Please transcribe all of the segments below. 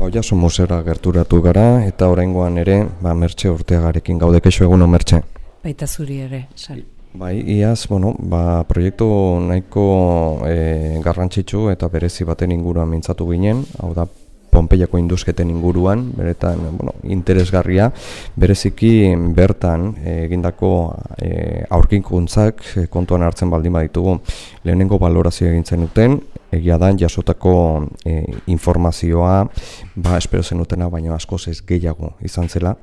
Ba, jaso musera gerturatu gara eta oraingoan ere, ba, mertxe urteagarekin gaude kexo egun mertxe. Baita zuri ere, sal. Bai, iaz, bueno, ba, proiektu nahiko e, garrantzitsu eta berezi baten inguruan mintzatu ginen, hau da, Pompeiako induzketen inguruan, beretan, bueno, interesgarria, bereziki bertan egindako e, aurkinkuntzak kontuan hartzen baldin baditugu lehenengo balorazio egintzen duten, egia da jasotako e, informazioa ba espero zenutena baino askoz ez gehiago izan zela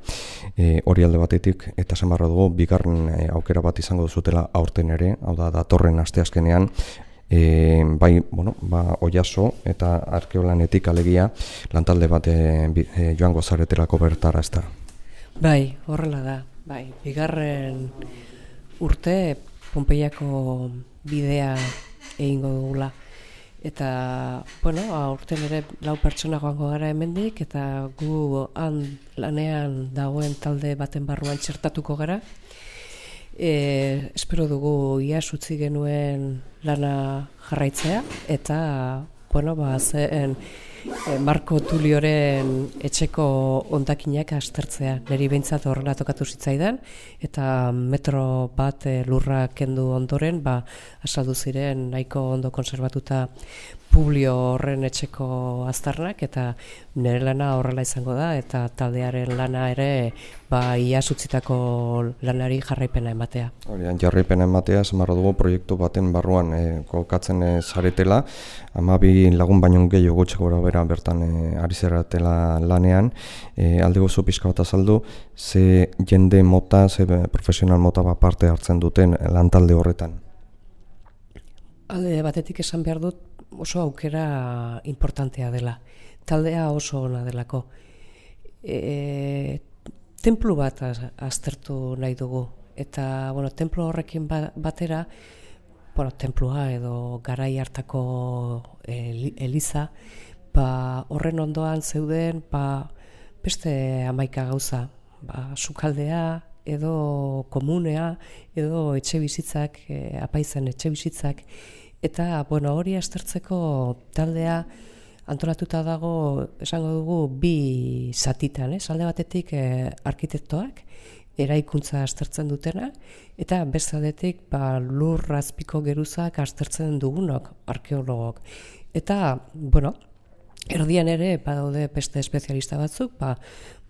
e, hori alde batetik eta esan barra dugu bigarren e, aukera bat izango duzutela aurten ere hau da datorren asteazkenean E, bai, bueno, ba, oiaso eta arkeolanetik alegia lantalde bat e, e, joango zaretelako bertara ez da. Bai, horrela da. Bai, bigarren urte Pompeiako bidea egingo dugula. Eta, bueno, aurten ere lau pertsona joango gara hemendik eta gu han lanean dagoen talde baten barruan txertatuko gara. E, espero dugu ia utzi genuen lana jarraitzea eta, bueno, ba, zen Marko Tulioren etxeko ondakinak astertzea. Neri behintzat horrela tokatu zitzaidan, eta metro bat e, lurra kendu ondoren, ba, asaldu ziren nahiko ondo konservatuta publio horren etxeko aztarnak eta nire lana horrela izango da eta taldearen lana ere ba ia sutzitako lanari jarraipena ematea. Horian jarraipena ematea samarra dugu proiektu baten barruan e, kokatzen e, zaretela 12 lagun baino gehiago gutxi gora bera bertan e, ari zeratela lanean e, alde gozu pizka bat azaldu ze jende mota ze profesional mota bat parte hartzen duten lantalde horretan. Alde batetik esan behar dut oso aukera importantea dela. Taldea oso ona delako. E, templu bat aztertu nahi dugu. Eta, bueno, templu horrekin ba, batera, bueno, templua edo garai hartako eliza, ba, horren ondoan zeuden, ba, beste amaika gauza, ba, sukaldea, edo komunea, edo etxe bizitzak, e, apaizen etxe bizitzak, Eta, bueno, hori astertzeko taldea antolatuta dago, esango dugu, bi zatitan, eh? Salde batetik eh, arkitektoak, eraikuntza astertzen dutena, eta bezadetik ba, lur razpiko geruzak astertzen dugunok, arkeologok. Eta, bueno, erdian ere, badaude beste espezialista batzuk, ba,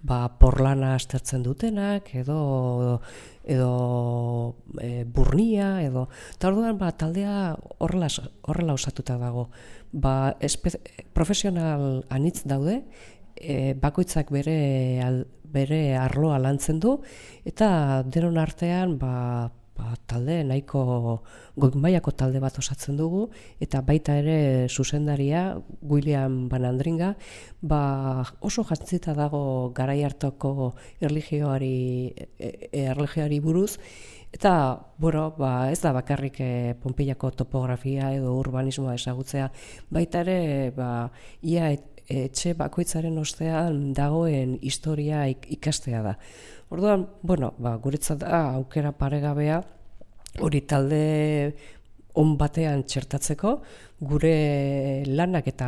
ba, porlana astertzen dutenak, edo edo e, burnia edo eta orduan ba taldea horrela horrela osatuta dago. Ba profesional anitz daude e, bakoitzak bere bere arloa lantzen du eta denon artean ba ba, talde nahiko goikmaiako talde bat osatzen dugu eta baita ere zuzendaria William Van Andringa ba, oso jantzita dago garai hartoko erlijioari e, e, erlijioari buruz. Eta bueno, ba, ez da bakarrik e, Pompeiako topografia edo urbanismoa ezagutzea. Baita ere ba, ia etxe bakoitzaren ostean dagoen historia ikastea da. Orduan, bueno, ba, guretzat da aukera paregabea hori talde on batean txertatzeko gure lanak eta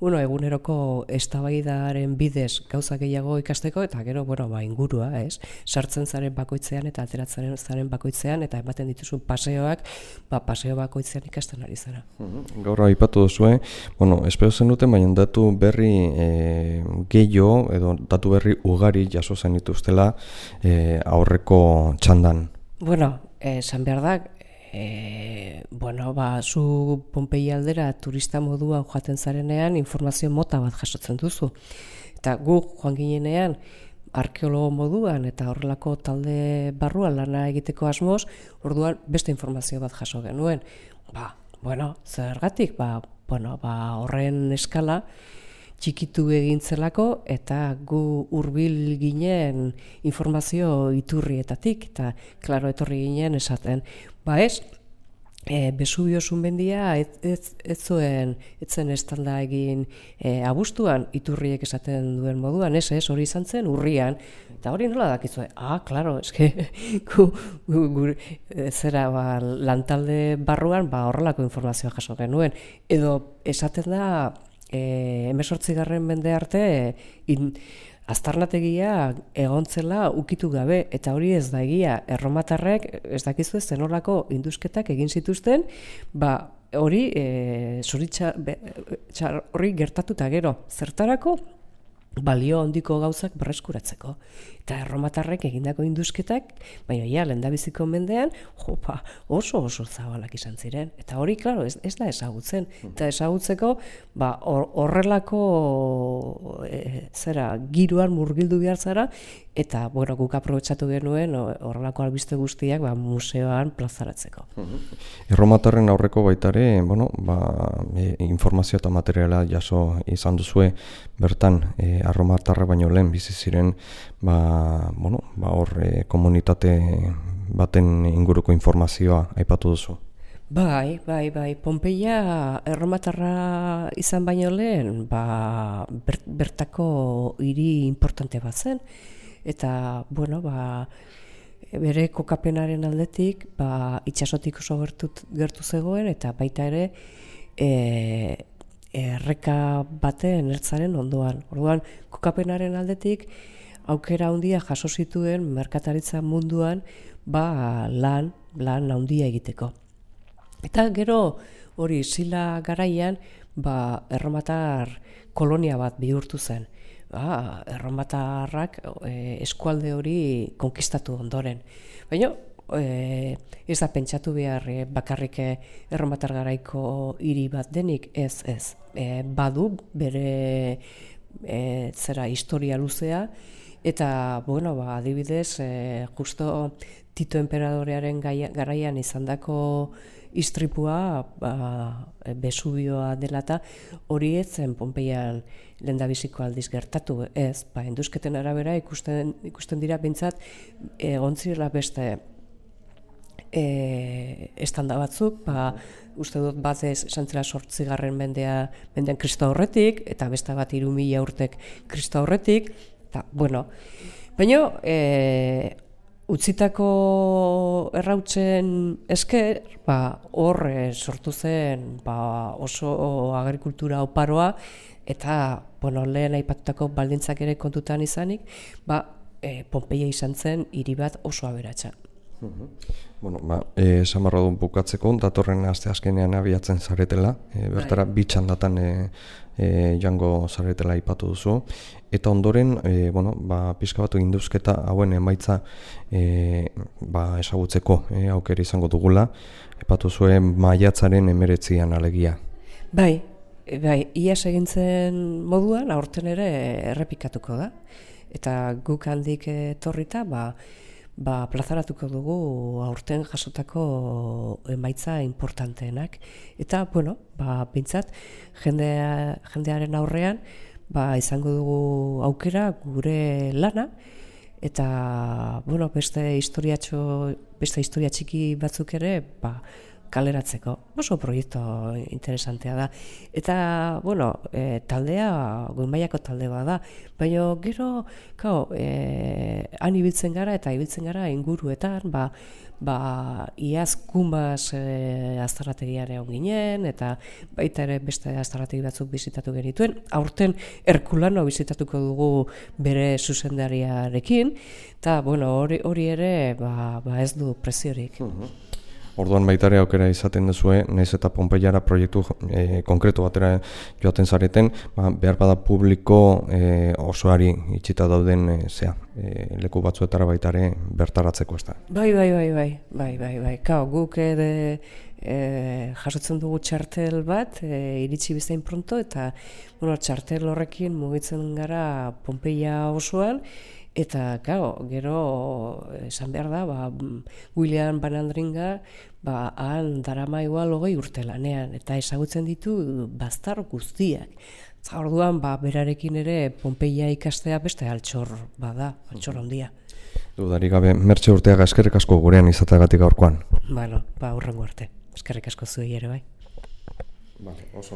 bueno, eguneroko eztabaidaren bidez gauza gehiago ikasteko eta gero bueno, ba, ingurua, ez? Sartzen zaren bakoitzean eta ateratzen zaren bakoitzean eta ematen dituzun paseoak, ba paseo bakoitzean ikasten ari zara. Mhm. Gaur aipatu duzu, bueno, espero zen duten baina datu berri e, gehiago edo datu berri ugari jaso zen dituztela e, aurreko txandan. Bueno, esan behar da, e, bueno, ba, zu Pompei aldera turista moduan joaten zarenean informazio mota bat jasotzen duzu. Eta gu joan ginenean arkeologo moduan eta horrelako talde barruan lana egiteko asmoz, orduan beste informazio bat jaso genuen. Ba, bueno, zergatik, ba, bueno, ba, horren eskala, txikitu egintzelako eta gu hurbil ginen informazio iturrietatik eta klaro etorri ginen esaten ba ez e, Besubio zunbendia ez, ez, ez zuen etzen estanda egin e, abuztuan iturriek esaten duen moduan ez ez hori izan zen urrian. Eta hori nola dakizu? Ah, klaro, eske gu, gu, gu, e, zera ba, lantalde barruan ba, horrelako informazioa jaso genuen. Edo esaten da e, emesortzigarren mende arte in, aztarnategia egontzela ukitu gabe, eta hori ez da egia, erromatarrek ez dakizu ez zenolako induzketak egin zituzten, ba, hori e, zuritxa, hori gertatuta gero, zertarako balio handiko gauzak berreskuratzeko. Eta erromatarrek egindako induzketak, baina ja, lendabiziko mendean, jopa, oso oso zabalak izan ziren. Eta hori, klaro, ez, ez da ezagutzen. Eta ezagutzeko, ba, horrelako e, zera, giruan murgildu behar zara, eta, bueno, guk aprobetsatu genuen horrelako albiste guztiak ba, museoan plazaratzeko. Erromatarren aurreko baitare, bueno, ba, e, informazio eta materiala jaso izan duzue, bertan, e, arromatarra baino lehen bizi ziren ba, bueno, ba hor e, komunitate baten inguruko informazioa aipatu duzu. Bai, bai, bai. Pompeia erromatarra izan baino lehen, ba, bertako hiri importante bat zen. Eta, bueno, ba, bere kokapenaren aldetik, ba, itxasotik oso gertu, gertu zegoen, eta baita ere, e, erreka baten ertzaren ondoan. Orduan, kokapenaren aldetik, aukera handia jaso zituen merkataritza munduan ba lan, lan handia egiteko. Eta gero hori zila garaian ba erromatar kolonia bat bihurtu zen. Ba, erromatarrak e, eskualde hori konkistatu ondoren. Baina e, ez da pentsatu behar e, bakarrik e, erromatar garaiko hiri bat denik, ez, ez. E, badu bere e, zera historia luzea, eta, bueno, ba, adibidez, e, justo Tito Emperadorearen garaian izandako istripua ba, besubioa dela eta hori ez zen Pompeian lendabiziko aldiz gertatu, ez, ba, induzketen arabera ikusten, ikusten dira bintzat egontzirela beste e, estanda batzuk, ba, uste dut bat ez esantzela sortzigarren mendea, mendean kristo horretik, eta beste bat iru urtek kristo horretik, eta, bueno, baina, e, utzitako errautzen esker, ba, hor sortu zen ba, oso agrikultura oparoa, eta, bueno, lehen aipatutako baldintzak ere kontutan izanik, ba, e, Pompeia izan zen hiri bat oso aberatsa. Bueno, ba, e, samarra du bukatzeko, datorren aste azkenean abiatzen zaretela, e, bertara bai. bitxan datan e, e, jango zaretela ipatu duzu, eta ondoren, e, bueno, ba, pizka batu induzketa hauen emaitza e, ba, esagutzeko e, aukera izango dugula, ipatu zuen maiatzaren emeretzian alegia. Bai, bai, ia segintzen moduan, aurten ere errepikatuko da, eta guk aldik etorrita, ba, ba, plazaratuko dugu aurten jasotako emaitza importanteenak. Eta, bueno, ba, bintzat, jendea, jendearen aurrean, ba, izango dugu aukera gure lana, eta, bueno, beste historiatxo, beste historia txiki batzuk ere, ba, kaleratzeko. Oso proiektu interesantea da. Eta, bueno, e, taldea, goenbaiako talde da. Baina, gero, kao, e, han ibiltzen gara eta ibiltzen gara inguruetan, ba, ba, iaz kumaz e, aztarrategiare ginen, eta baita ere beste aztarrategi batzuk bizitatu genituen. Aurten, Herkulano bizitatuko dugu bere zuzendariarekin, eta, bueno, hori, hori ere, ba, ba ez du preziorik. Uh Orduan baitare aukera izaten duzue, naiz eta Pompeiara proiektu e, konkretu batera joaten zareten, ba, behar bada publiko e, osoari itxita dauden e, zea, e, leku batzuetara baitare bertaratzeko ez da. Bai, bai, bai, bai, bai, bai, bai, kao, guk ede e, jasotzen dugu txartel bat, e, iritsi bizain pronto, eta bueno, txartel horrekin mugitzen gara Pompeia osoan, Eta, gau, gero, esan behar da, ba, William Van Andringa, ba, han darama igual hogei urte lanean, eta ezagutzen ditu baztar guztiak. Eta orduan, ba, berarekin ere, Pompeia ikastea beste altxor, bada, altxor handia. Dudari gabe, mertxe urteaga eskerrik asko gurean izateagatik gaurkoan. Bueno, ba, urrengo arte. Eskerrik asko zuei ere, bai. Vale, oso.